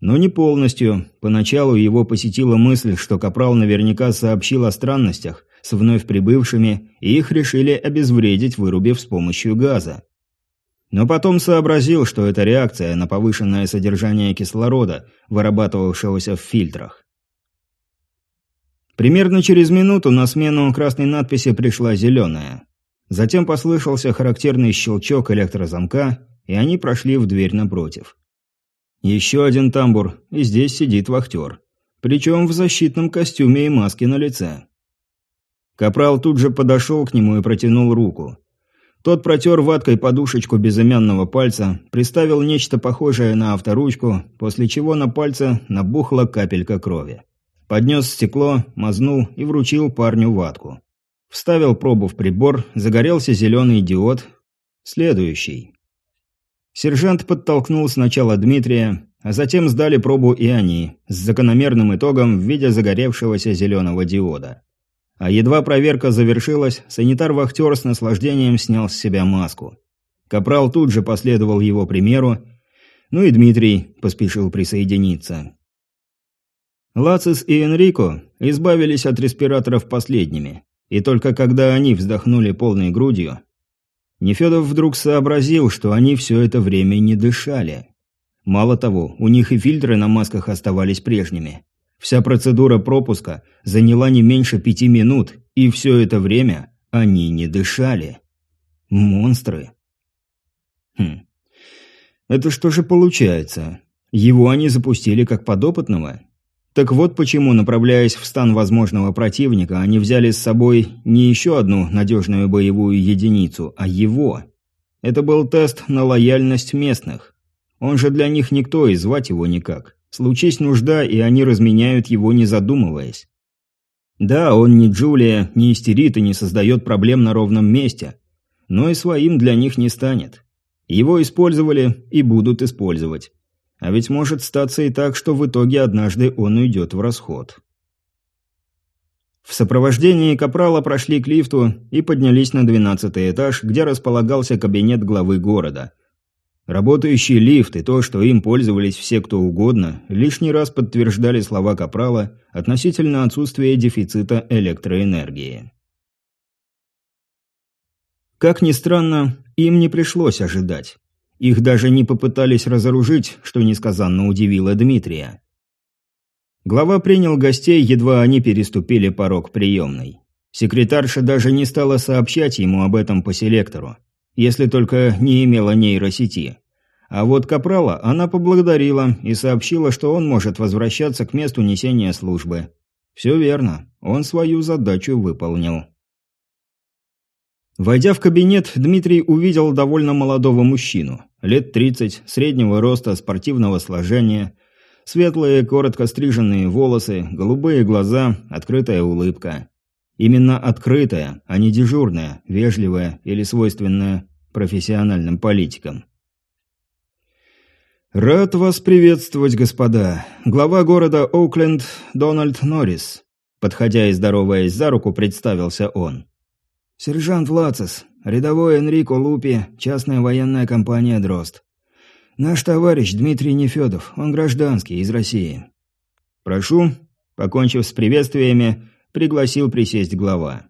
Но не полностью. Поначалу его посетила мысль, что Капрал наверняка сообщил о странностях с вновь прибывшими, и их решили обезвредить, вырубив с помощью газа. Но потом сообразил, что это реакция на повышенное содержание кислорода, вырабатывавшегося в фильтрах. Примерно через минуту на смену красной надписи пришла зеленая. Затем послышался характерный щелчок электрозамка, и они прошли в дверь напротив. Еще один тамбур, и здесь сидит вахтер. Причем в защитном костюме и маске на лице. Капрал тут же подошел к нему и протянул руку. Тот протер ваткой подушечку безымянного пальца, приставил нечто похожее на авторучку, после чего на пальце набухла капелька крови. Поднес стекло, мазнул и вручил парню ватку. Вставил пробу в прибор, загорелся зеленый диод. Следующий. Сержант подтолкнул сначала Дмитрия, а затем сдали пробу и они, с закономерным итогом в виде загоревшегося зеленого диода. А едва проверка завершилась, санитар-вахтер с наслаждением снял с себя маску. Капрал тут же последовал его примеру, ну и Дмитрий поспешил присоединиться. Лацис и Энрико избавились от респираторов последними, и только когда они вздохнули полной грудью, Нефедов вдруг сообразил, что они все это время не дышали. Мало того, у них и фильтры на масках оставались прежними. Вся процедура пропуска заняла не меньше пяти минут, и все это время они не дышали. Монстры. Хм. Это что же получается? Его они запустили как подопытного? Так вот почему, направляясь в стан возможного противника, они взяли с собой не еще одну надежную боевую единицу, а его. Это был тест на лояльность местных. Он же для них никто, и звать его никак. Случись нужда, и они разменяют его, не задумываясь. Да, он не Джулия, не истерит и не создает проблем на ровном месте, но и своим для них не станет. Его использовали и будут использовать. А ведь может статься и так, что в итоге однажды он уйдет в расход. В сопровождении Капрала прошли к лифту и поднялись на двенадцатый этаж, где располагался кабинет главы города. Работающий лифт и то, что им пользовались все кто угодно, лишний раз подтверждали слова Капрала относительно отсутствия дефицита электроэнергии. Как ни странно, им не пришлось ожидать. Их даже не попытались разоружить, что несказанно удивило Дмитрия. Глава принял гостей, едва они переступили порог приемной. Секретарша даже не стала сообщать ему об этом по селектору, если только не имела нейросети. А вот Капрала она поблагодарила и сообщила, что он может возвращаться к месту несения службы. Все верно, он свою задачу выполнил. Войдя в кабинет, Дмитрий увидел довольно молодого мужчину. Лет 30, среднего роста, спортивного сложения. Светлые, коротко стриженные волосы, голубые глаза, открытая улыбка. Именно открытая, а не дежурная, вежливая или свойственная профессиональным политикам. «Рад вас приветствовать, господа. Глава города Оукленд Дональд Норрис». Подходя и здороваясь за руку, представился он. «Сержант Лацис, рядовой Энрико Лупи, частная военная компания «Дрозд». Наш товарищ Дмитрий Нефедов, он гражданский, из России». «Прошу», — покончив с приветствиями, пригласил присесть глава.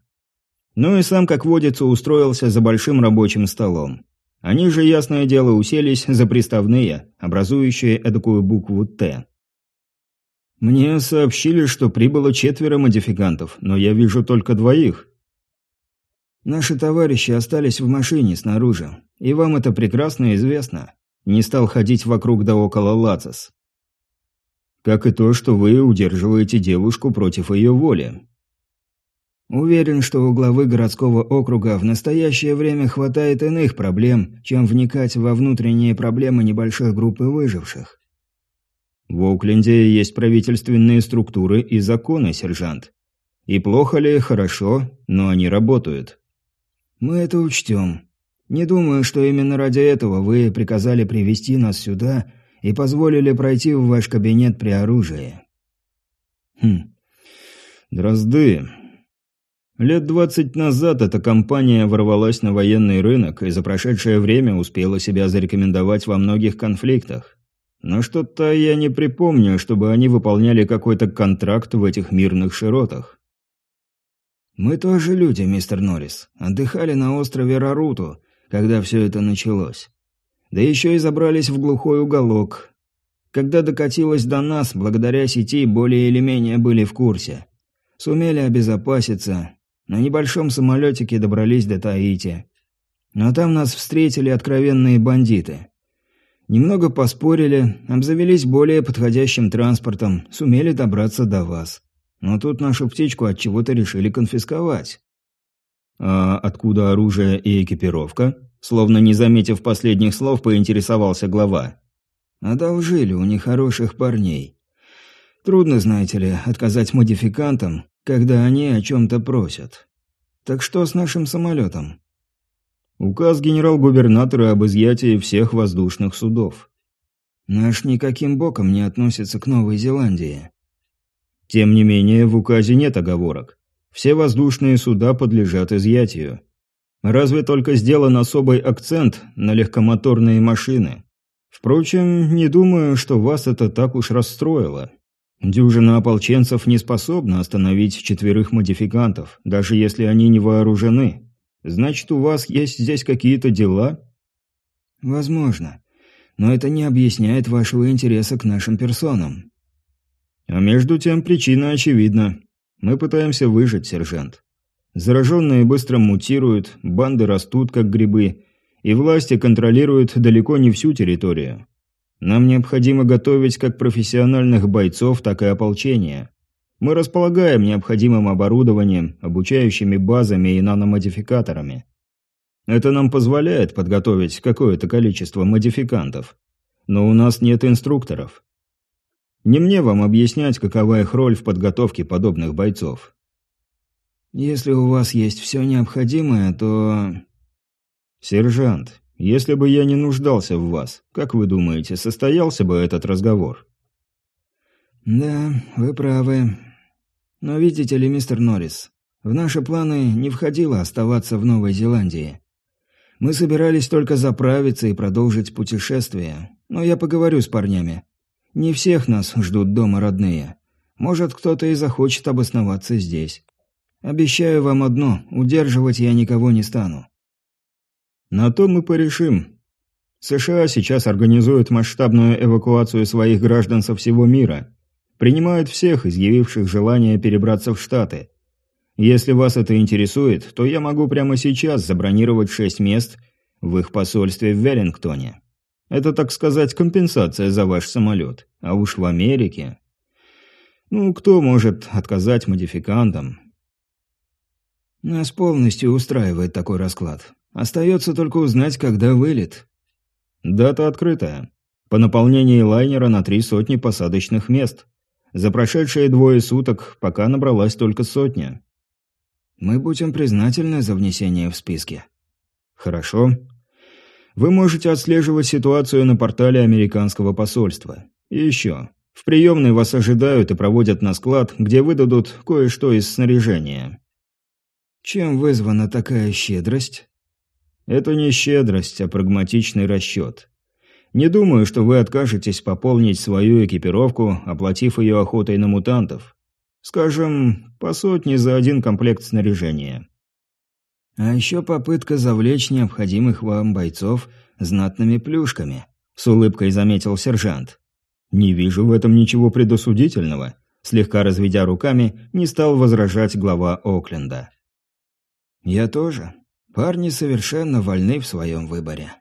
Ну и сам, как водится, устроился за большим рабочим столом. Они же, ясное дело, уселись за приставные, образующие эдакую букву «Т». «Мне сообщили, что прибыло четверо модификантов, но я вижу только двоих», Наши товарищи остались в машине снаружи, и вам это прекрасно известно. Не стал ходить вокруг да около Лацис. Как и то, что вы удерживаете девушку против ее воли. Уверен, что у главы городского округа в настоящее время хватает иных проблем, чем вникать во внутренние проблемы небольшой группы выживших. В Окленде есть правительственные структуры и законы, сержант. И плохо ли, хорошо, но они работают. «Мы это учтем. Не думаю, что именно ради этого вы приказали привести нас сюда и позволили пройти в ваш кабинет при оружии». «Хм. Дрозды. Лет двадцать назад эта компания ворвалась на военный рынок и за прошедшее время успела себя зарекомендовать во многих конфликтах. Но что-то я не припомню, чтобы они выполняли какой-то контракт в этих мирных широтах. «Мы тоже люди, мистер Норрис. Отдыхали на острове Раруту, когда все это началось. Да еще и забрались в глухой уголок. Когда докатилось до нас, благодаря сети более или менее были в курсе. Сумели обезопаситься. На небольшом самолетике добрались до Таити. Но там нас встретили откровенные бандиты. Немного поспорили, обзавелись более подходящим транспортом, сумели добраться до вас. Но тут нашу птичку от чего-то решили конфисковать. А откуда оружие и экипировка? Словно не заметив последних слов, поинтересовался глава. Одолжили у нехороших парней. Трудно, знаете ли, отказать модификантам, когда они о чем-то просят. Так что с нашим самолетом? Указ генерал-губернатора об изъятии всех воздушных судов. Наш никаким боком не относится к Новой Зеландии. Тем не менее, в указе нет оговорок. Все воздушные суда подлежат изъятию. Разве только сделан особый акцент на легкомоторные машины. Впрочем, не думаю, что вас это так уж расстроило. Дюжина ополченцев не способна остановить четверых модификантов, даже если они не вооружены. Значит, у вас есть здесь какие-то дела?» «Возможно. Но это не объясняет вашего интереса к нашим персонам». «А между тем причина очевидна. Мы пытаемся выжить, сержант. Зараженные быстро мутируют, банды растут, как грибы, и власти контролируют далеко не всю территорию. Нам необходимо готовить как профессиональных бойцов, так и ополчение. Мы располагаем необходимым оборудованием, обучающими базами и наномодификаторами. Это нам позволяет подготовить какое-то количество модификантов. Но у нас нет инструкторов. Не мне вам объяснять, какова их роль в подготовке подобных бойцов. Если у вас есть все необходимое, то... Сержант, если бы я не нуждался в вас, как вы думаете, состоялся бы этот разговор? Да, вы правы. Но видите ли, мистер Норрис, в наши планы не входило оставаться в Новой Зеландии. Мы собирались только заправиться и продолжить путешествие, но я поговорю с парнями. Не всех нас ждут дома родные. Может, кто-то и захочет обосноваться здесь. Обещаю вам одно, удерживать я никого не стану. На то мы порешим. США сейчас организуют масштабную эвакуацию своих граждан со всего мира. Принимают всех, изъявивших желание перебраться в Штаты. Если вас это интересует, то я могу прямо сейчас забронировать шесть мест в их посольстве в Веллингтоне. Это, так сказать, компенсация за ваш самолет. А уж в Америке... Ну, кто может отказать модификантам? Нас полностью устраивает такой расклад. Остается только узнать, когда вылет. Дата открытая. По наполнении лайнера на три сотни посадочных мест. За прошедшие двое суток пока набралась только сотня. Мы будем признательны за внесение в списки. Хорошо. Вы можете отслеживать ситуацию на портале американского посольства. И еще. В приемной вас ожидают и проводят на склад, где выдадут кое-что из снаряжения. Чем вызвана такая щедрость? Это не щедрость, а прагматичный расчет. Не думаю, что вы откажетесь пополнить свою экипировку, оплатив ее охотой на мутантов. Скажем, по сотне за один комплект снаряжения. А еще попытка завлечь необходимых вам бойцов знатными плюшками, с улыбкой заметил сержант. Не вижу в этом ничего предосудительного. Слегка разведя руками, не стал возражать глава Окленда. «Я тоже. Парни совершенно вольны в своем выборе».